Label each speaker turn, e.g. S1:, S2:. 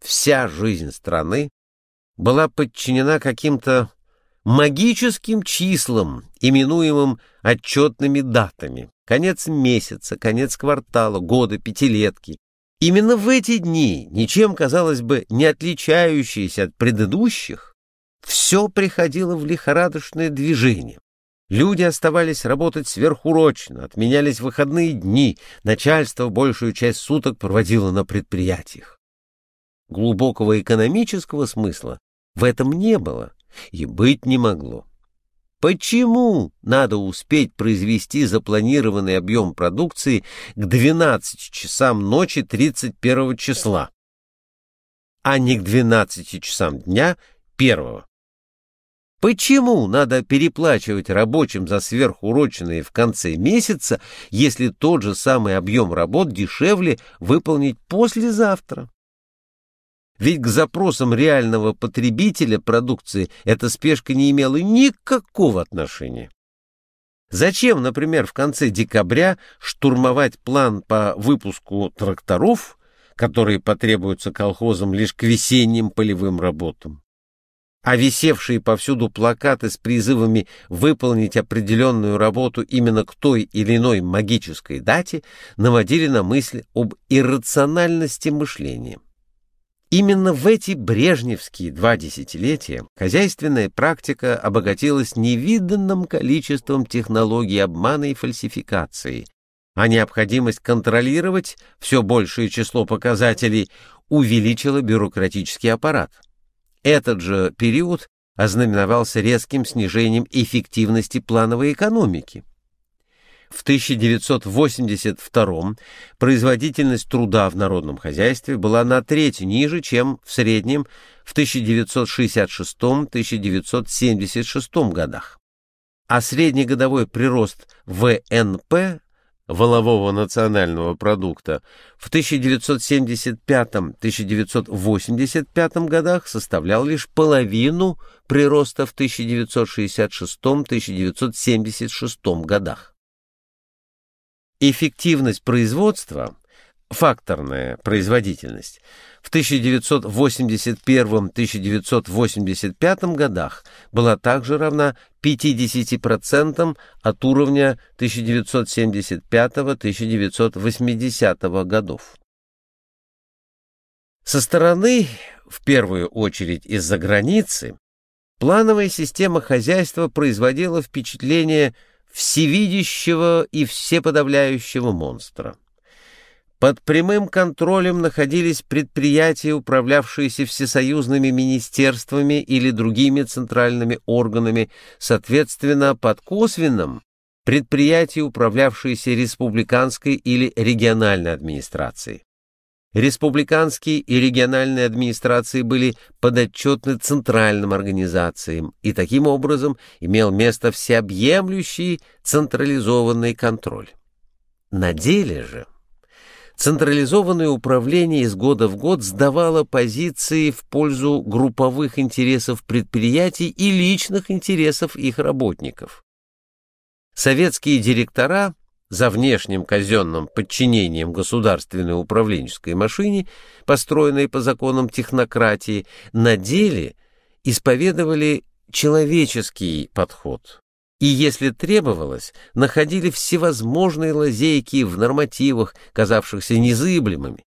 S1: вся жизнь страны была подчинена каким-то магическим числам, именуемым отчетными датами. Конец месяца, конец квартала, года, пятилетки. Именно в эти дни, ничем, казалось бы, не отличающиеся от предыдущих, все приходило в лихорадочное движение. Люди оставались работать сверхурочно, отменялись выходные дни, начальство большую часть суток проводило на предприятиях. Глубокого экономического смысла в этом не было и быть не могло. Почему надо успеть произвести запланированный объем продукции к 12 часам ночи 31 числа, а не к 12 часам дня 1? Почему надо переплачивать рабочим за сверхуроченные в конце месяца, если тот же самый объем работ дешевле выполнить послезавтра? Ведь к запросам реального потребителя продукции эта спешка не имела никакого отношения. Зачем, например, в конце декабря штурмовать план по выпуску тракторов, которые потребуются колхозам лишь к весенним полевым работам? а висевшие повсюду плакаты с призывами выполнить определенную работу именно к той или иной магической дате наводили на мысль об иррациональности мышления. Именно в эти брежневские два десятилетия хозяйственная практика обогатилась невиданным количеством технологий обмана и фальсификации, а необходимость контролировать все большее число показателей увеличила бюрократический аппарат. Этот же период ознаменовался резким снижением эффективности плановой экономики. В 1982 производительность труда в народном хозяйстве была на треть ниже, чем в среднем в 1966-1976 годах. А среднегодовой прирост ВНП волового национального продукта в 1975-1985 годах составлял лишь половину прироста в 1966-1976 годах. Эффективность производства факторная производительность в 1981-1985 годах была также равна 50% от уровня 1975-1980 годов. Со стороны, в первую очередь из-за границы, плановая система хозяйства производила впечатление всевидящего и всеподавляющего монстра. Под прямым контролем находились предприятия, управлявшиеся всесоюзными министерствами или другими центральными органами, соответственно, под косвенным – предприятия, управлявшиеся республиканской или региональной администрацией. Республиканские и региональные администрации были подотчетны центральным организациям, и таким образом имел место всеобъемлющий централизованный контроль. На деле же Централизованное управление из года в год сдавало позиции в пользу групповых интересов предприятий и личных интересов их работников. Советские директора за внешним казенным подчинением государственной управленческой машине, построенной по законам технократии, на деле исповедовали человеческий подход, и, если требовалось, находили всевозможные лазейки в нормативах, казавшихся незыблемыми,